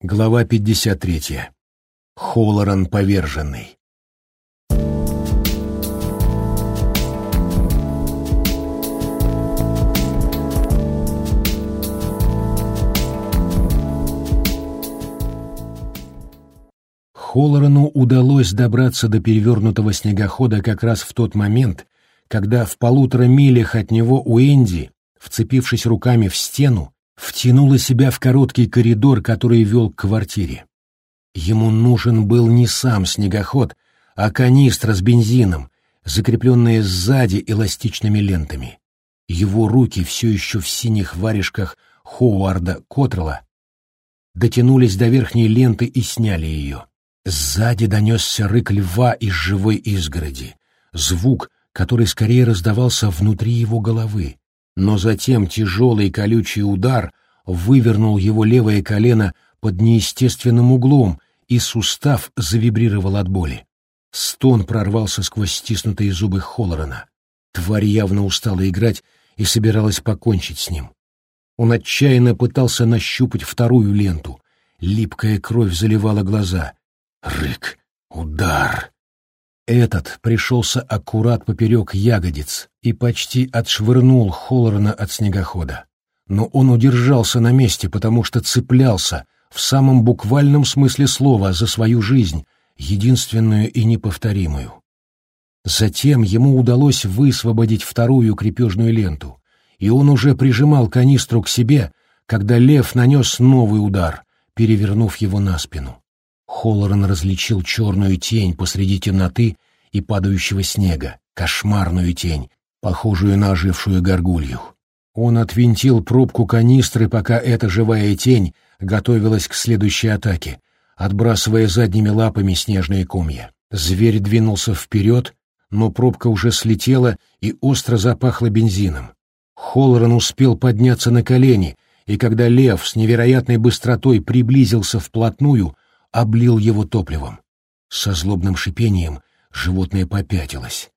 Глава 53. Холоран поверженный. Холлорану удалось добраться до перевернутого снегохода как раз в тот момент, когда в полутора милях от него Уэнди, вцепившись руками в стену, втянула себя в короткий коридор, который вел к квартире. Ему нужен был не сам снегоход, а канистра с бензином, закрепленная сзади эластичными лентами. Его руки, все еще в синих варежках Ховарда Котрелла, дотянулись до верхней ленты и сняли ее. Сзади донесся рык льва из живой изгороди, звук, который скорее раздавался внутри его головы, но затем тяжелый колючий удар вывернул его левое колено под неестественным углом, и сустав завибрировал от боли. Стон прорвался сквозь стиснутые зубы Холлорана. Тварь явно устала играть и собиралась покончить с ним. Он отчаянно пытался нащупать вторую ленту. Липкая кровь заливала глаза. Рык, удар, этот пришелся аккурат поперек ягодиц и почти отшвырнул Холлорана от снегохода. Но он удержался на месте, потому что цеплялся, в самом буквальном смысле слова, за свою жизнь, единственную и неповторимую. Затем ему удалось высвободить вторую крепежную ленту, и он уже прижимал канистру к себе, когда лев нанес новый удар, перевернув его на спину. Холлоран различил черную тень посреди темноты и падающего снега, кошмарную тень, похожую на ожившую горгулью. Он отвинтил пробку канистры, пока эта живая тень готовилась к следующей атаке, отбрасывая задними лапами снежные комья. Зверь двинулся вперед, но пробка уже слетела и остро запахло бензином. Холлоран успел подняться на колени, и когда лев с невероятной быстротой приблизился вплотную, облил его топливом. Со злобным шипением животное попятилось.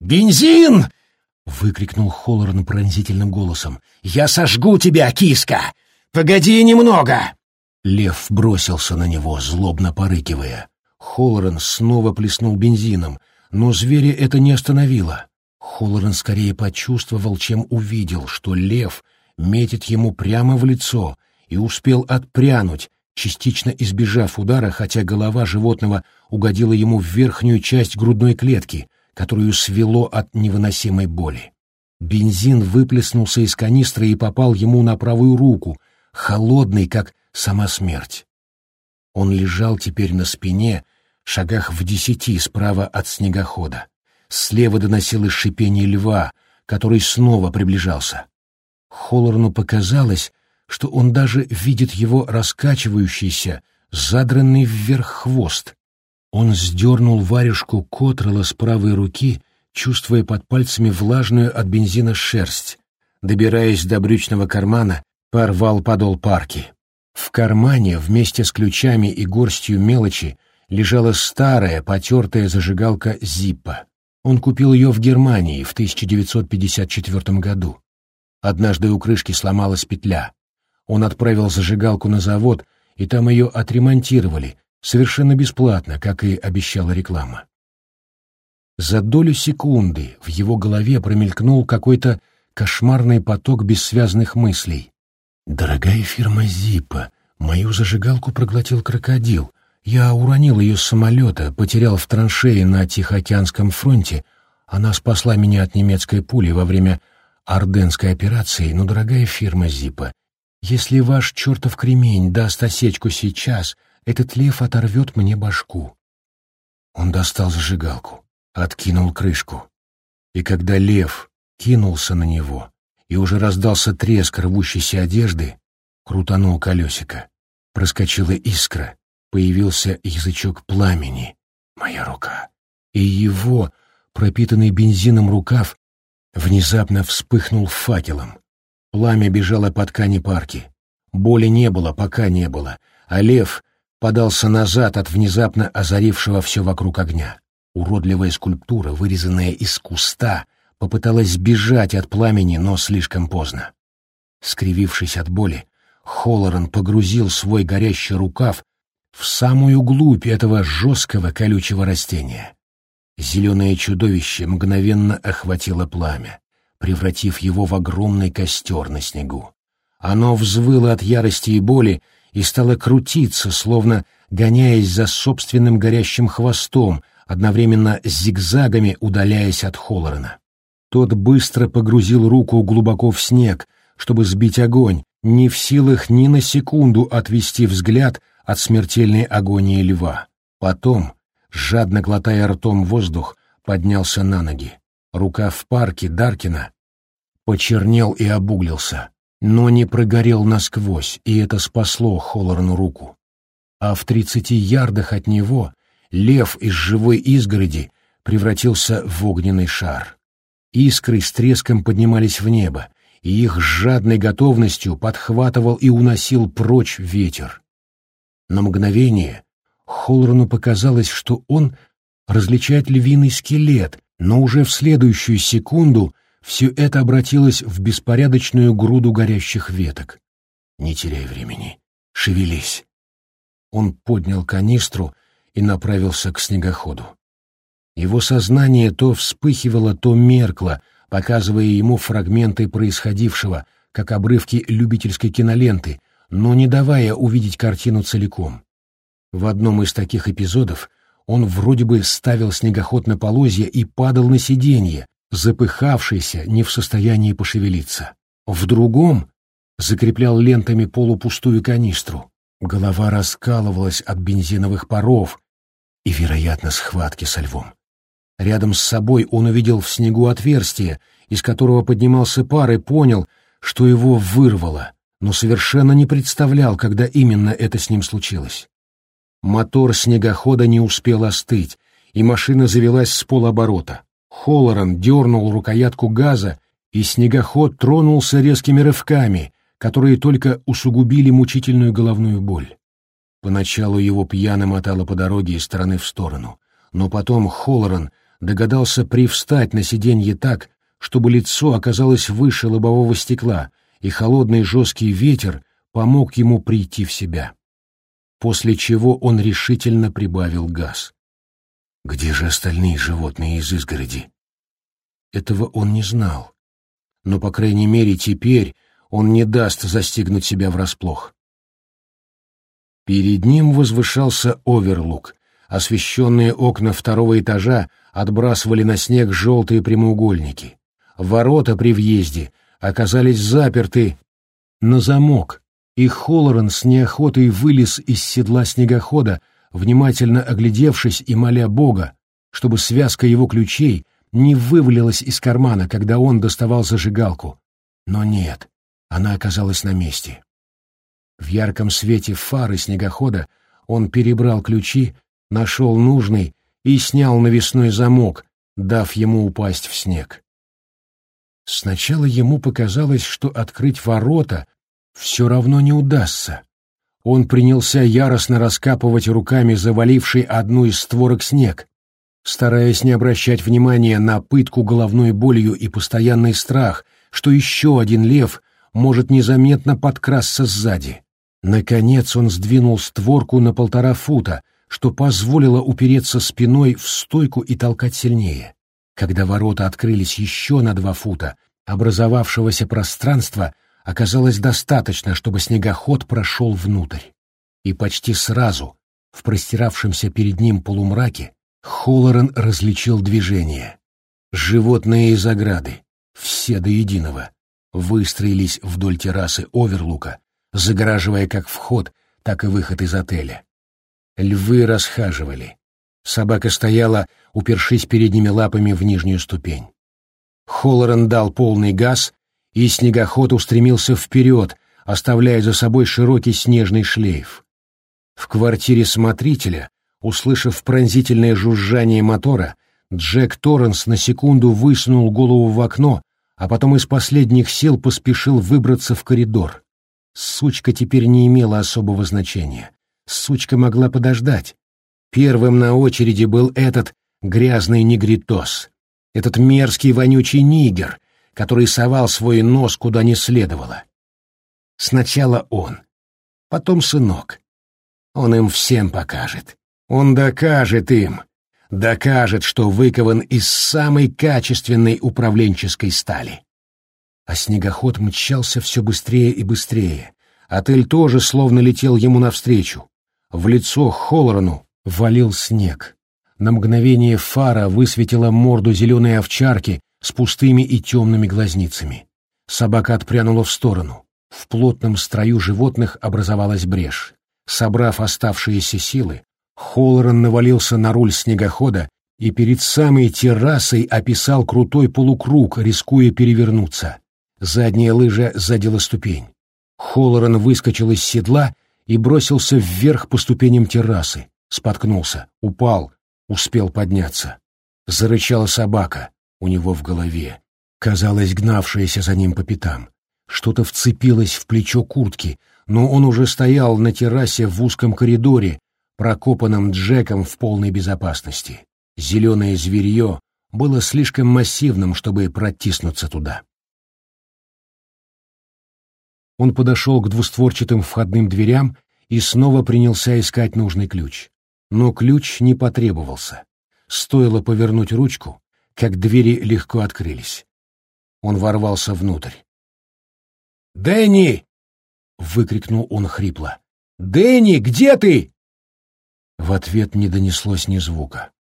«Бензин!» — выкрикнул Холлорн пронзительным голосом. «Я сожгу тебя, киска! Погоди немного!» Лев бросился на него, злобно порыкивая. Холлоран снова плеснул бензином, но зверя это не остановило. Холлоран скорее почувствовал, чем увидел, что лев метит ему прямо в лицо и успел отпрянуть, частично избежав удара, хотя голова животного угодила ему в верхнюю часть грудной клетки, которую свело от невыносимой боли. Бензин выплеснулся из канистры и попал ему на правую руку, холодный, как сама смерть. Он лежал теперь на спине, шагах в десяти справа от снегохода. Слева доносилось шипение льва, который снова приближался. Холлорну показалось, что он даже видит его раскачивающийся, задранный вверх хвост. Он сдернул варежку Котрела с правой руки, чувствуя под пальцами влажную от бензина шерсть. Добираясь до брючного кармана, порвал подол парки. В кармане вместе с ключами и горстью мелочи лежала старая потертая зажигалка Зиппа. Он купил ее в Германии в 1954 году. Однажды у крышки сломалась петля. Он отправил зажигалку на завод, и там ее отремонтировали, совершенно бесплатно, как и обещала реклама. За долю секунды в его голове промелькнул какой-то кошмарный поток бессвязных мыслей. «Дорогая фирма Зипа, мою зажигалку проглотил крокодил. Я уронил ее с самолета, потерял в траншее на Тихоокеанском фронте. Она спасла меня от немецкой пули во время Орденской операции, но, дорогая фирма Зипа, если ваш чертов кремень даст осечку сейчас, этот лев оторвет мне башку. Он достал зажигалку, откинул крышку. И когда лев кинулся на него, и уже раздался треск рвущейся одежды, крутанул колесико. Проскочила искра, появился язычок пламени, моя рука. И его, пропитанный бензином рукав, внезапно вспыхнул факелом. Пламя бежало по ткани парки. Боли не было, пока не было, а лев подался назад от внезапно озарившего все вокруг огня. Уродливая скульптура, вырезанная из куста, попыталась сбежать от пламени, но слишком поздно. Скривившись от боли, Холлоран погрузил свой горящий рукав в самую глубь этого жесткого колючего растения. Зеленое чудовище мгновенно охватило пламя, превратив его в огромный костер на снегу. Оно взвыло от ярости и боли и стало крутиться, словно гоняясь за собственным горящим хвостом, одновременно с зигзагами удаляясь от Холлорена. Тот быстро погрузил руку глубоко в снег, чтобы сбить огонь, не в силах ни на секунду отвести взгляд от смертельной агонии льва. Потом, жадно глотая ртом воздух, поднялся на ноги. Рука в парке Даркина почернел и обуглился, но не прогорел насквозь, и это спасло Холлорну руку. А в тридцати ярдах от него лев из живой изгороди превратился в огненный шар. Искры с треском поднимались в небо, и их жадной готовностью подхватывал и уносил прочь ветер. На мгновение Холлорну показалось, что он различает львиный скелет, но уже в следующую секунду все это обратилось в беспорядочную груду горящих веток. «Не теряй времени. Шевелись». Он поднял канистру и направился к снегоходу. Его сознание то вспыхивало, то меркло, показывая ему фрагменты происходившего, как обрывки любительской киноленты, но не давая увидеть картину целиком. В одном из таких эпизодов он вроде бы ставил снегоход на полозья и падал на сиденье, запыхавшийся, не в состоянии пошевелиться. В другом закреплял лентами полупустую канистру. Голова раскалывалась от бензиновых паров и, вероятно, схватки со львом. Рядом с собой он увидел в снегу отверстие, из которого поднимался пар, и понял, что его вырвало, но совершенно не представлял, когда именно это с ним случилось. Мотор снегохода не успел остыть, и машина завелась с полоборота. Холлоран дернул рукоятку газа, и снегоход тронулся резкими рывками, которые только усугубили мучительную головную боль. Поначалу его пьяно мотало по дороге из стороны в сторону, но потом Холлоран догадался привстать на сиденье так, чтобы лицо оказалось выше лобового стекла, и холодный жесткий ветер помог ему прийти в себя. После чего он решительно прибавил газ. Где же остальные животные из изгороди? Этого он не знал. Но, по крайней мере, теперь он не даст застигнуть себя врасплох. Перед ним возвышался оверлук. Освещенные окна второго этажа отбрасывали на снег желтые прямоугольники. Ворота при въезде оказались заперты на замок, и Холлоран с неохотой вылез из седла снегохода, внимательно оглядевшись и моля Бога, чтобы связка его ключей не вывалилась из кармана, когда он доставал зажигалку. Но нет, она оказалась на месте. В ярком свете фары снегохода он перебрал ключи, нашел нужный и снял навесной замок, дав ему упасть в снег. Сначала ему показалось, что открыть ворота все равно не удастся. Он принялся яростно раскапывать руками заваливший одну из створок снег, стараясь не обращать внимания на пытку головной болью и постоянный страх, что еще один лев может незаметно подкрасться сзади. Наконец он сдвинул створку на полтора фута, что позволило упереться спиной в стойку и толкать сильнее. Когда ворота открылись еще на два фута, образовавшегося пространства оказалось достаточно, чтобы снегоход прошел внутрь. И почти сразу, в простиравшемся перед ним полумраке, Холлоран различил движение. Животные из ограды, все до единого, выстроились вдоль террасы Оверлука, загораживая как вход, так и выход из отеля. Львы расхаживали. Собака стояла, упершись передними лапами в нижнюю ступень. Холлоран дал полный газ, и снегоход устремился вперед, оставляя за собой широкий снежный шлейф. В квартире смотрителя, услышав пронзительное жужжание мотора, Джек Торренс на секунду высунул голову в окно, а потом из последних сил поспешил выбраться в коридор. Сучка теперь не имела особого значения. Сучка могла подождать. Первым на очереди был этот грязный негритос, этот мерзкий вонючий нигер, который совал свой нос куда не следовало. Сначала он, потом сынок. Он им всем покажет. Он докажет им, докажет, что выкован из самой качественной управленческой стали. А снегоход мчался все быстрее и быстрее. Отель тоже словно летел ему навстречу. В лицо Холлорану валил снег. На мгновение фара высветила морду зеленой овчарки с пустыми и темными глазницами. Собака отпрянула в сторону. В плотном строю животных образовалась брешь. Собрав оставшиеся силы, Холлоран навалился на руль снегохода и перед самой террасой описал крутой полукруг, рискуя перевернуться. Задняя лыжа задела ступень. Холлоран выскочил из седла и бросился вверх по ступеням террасы. Споткнулся, упал, успел подняться. Зарычала собака у него в голове, казалось, гнавшаяся за ним по пятам. Что-то вцепилось в плечо куртки, но он уже стоял на террасе в узком коридоре, прокопанном Джеком в полной безопасности. Зеленое зверье было слишком массивным, чтобы протиснуться туда. Он подошел к двустворчатым входным дверям и снова принялся искать нужный ключ. Но ключ не потребовался. Стоило повернуть ручку, как двери легко открылись. Он ворвался внутрь. «Дэнни!» — выкрикнул он хрипло. «Дэнни, где ты?» В ответ не донеслось ни звука.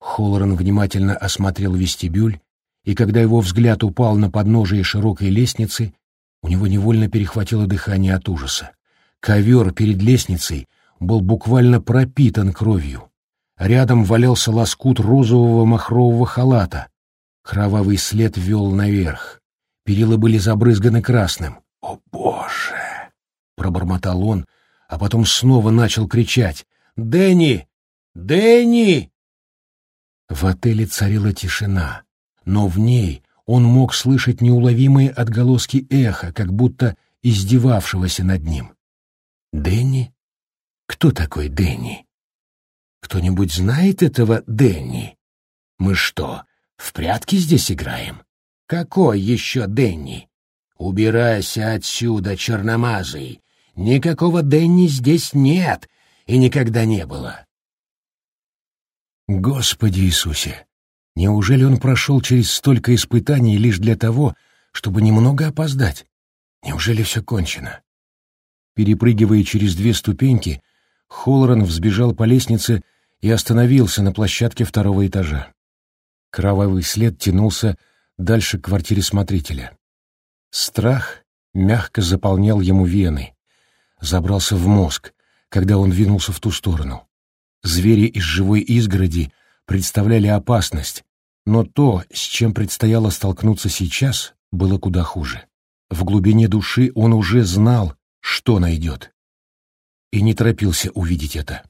Холлоран внимательно осмотрел вестибюль, и когда его взгляд упал на подножие широкой лестницы, у него невольно перехватило дыхание от ужаса. Ковер перед лестницей был буквально пропитан кровью. Рядом валялся лоскут розового махрового халата. Кровавый след вел наверх. Перила были забрызганы красным. «О, Боже!» — пробормотал он, а потом снова начал кричать. Дэнни! Дэнни!» В отеле царила тишина, но в ней он мог слышать неуловимые отголоски эха, как будто издевавшегося над ним. «Дэнни? Кто такой Дэнни? Кто-нибудь знает этого Дэнни? Мы что, в прятки здесь играем? Какой еще Дэнни? Убирайся отсюда, черномазый! Никакого Дэнни здесь нет, и никогда не было. Господи Иисусе! Неужели он прошел через столько испытаний лишь для того, чтобы немного опоздать? Неужели все кончено? Перепрыгивая через две ступеньки, Холлоран взбежал по лестнице и остановился на площадке второго этажа. Кровавый след тянулся дальше к квартире смотрителя. Страх мягко заполнял ему вены, забрался в мозг, когда он двинулся в ту сторону. Звери из живой изгороди представляли опасность, но то, с чем предстояло столкнуться сейчас, было куда хуже. В глубине души он уже знал, что найдет, и не торопился увидеть это.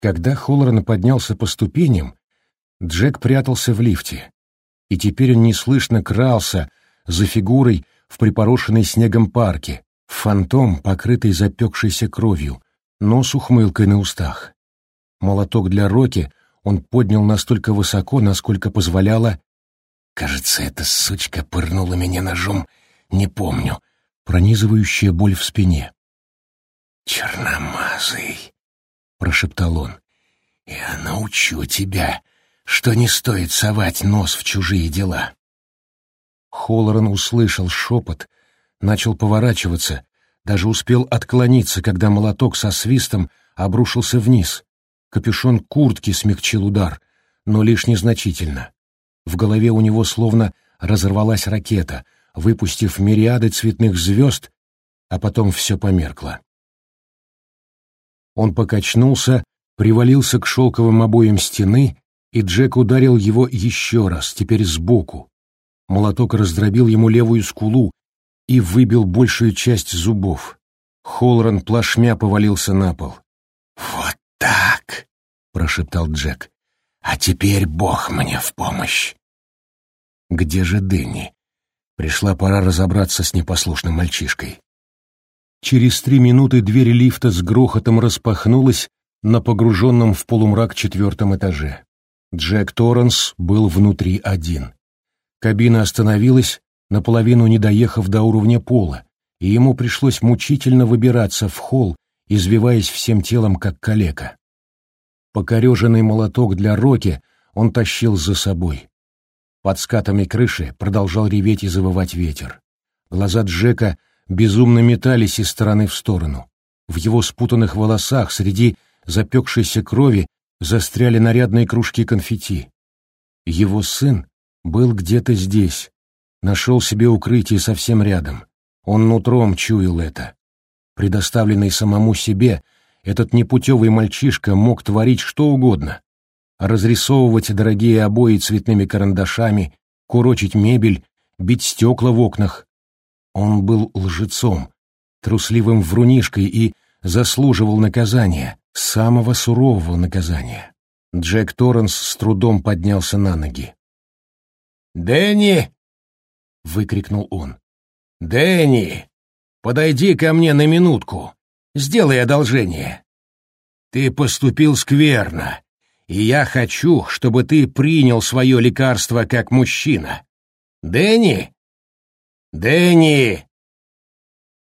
Когда Холлоран поднялся по ступеням, Джек прятался в лифте, и теперь он неслышно крался за фигурой в припорошенной снегом парке, Фантом, покрытый запекшейся кровью, но с ухмылкой на устах. Молоток для Роки он поднял настолько высоко, насколько позволяла... Кажется, эта сучка пырнула меня ножом, не помню, пронизывающая боль в спине. «Черномазый», — прошептал он, — «я научу тебя, что не стоит совать нос в чужие дела». Холлоран услышал шепот, начал поворачиваться, даже успел отклониться, когда молоток со свистом обрушился вниз. Капюшон куртки смягчил удар, но лишь незначительно. В голове у него словно разорвалась ракета, выпустив мириады цветных звезд, а потом все померкло. Он покачнулся, привалился к шелковым обоям стены, и Джек ударил его еще раз, теперь сбоку. Молоток раздробил ему левую скулу, и выбил большую часть зубов. Холран плашмя повалился на пол. «Вот так!» — прошептал Джек. «А теперь Бог мне в помощь!» «Где же Дэнни?» Пришла пора разобраться с непослушным мальчишкой. Через три минуты дверь лифта с грохотом распахнулась на погруженном в полумрак четвертом этаже. Джек Торренс был внутри один. Кабина остановилась, наполовину не доехав до уровня пола, и ему пришлось мучительно выбираться в холл, извиваясь всем телом, как калека. Покореженный молоток для Роки он тащил за собой. Под скатами крыши продолжал реветь и завывать ветер. Глаза Джека безумно метались из стороны в сторону. В его спутанных волосах среди запекшейся крови застряли нарядные кружки конфетти. Его сын был где-то здесь, нашел себе укрытие совсем рядом. Он нутром чуял это. Предоставленный самому себе, этот непутевый мальчишка мог творить что угодно. Разрисовывать дорогие обои цветными карандашами, курочить мебель, бить стекла в окнах. Он был лжецом, трусливым врунишкой и заслуживал наказания, самого сурового наказания. Джек Торренс с трудом поднялся на ноги. «Дэнни!» — выкрикнул он. «Дэнни, подойди ко мне на минутку. Сделай одолжение. Ты поступил скверно, и я хочу, чтобы ты принял свое лекарство как мужчина. Дэнни? Дэнни!»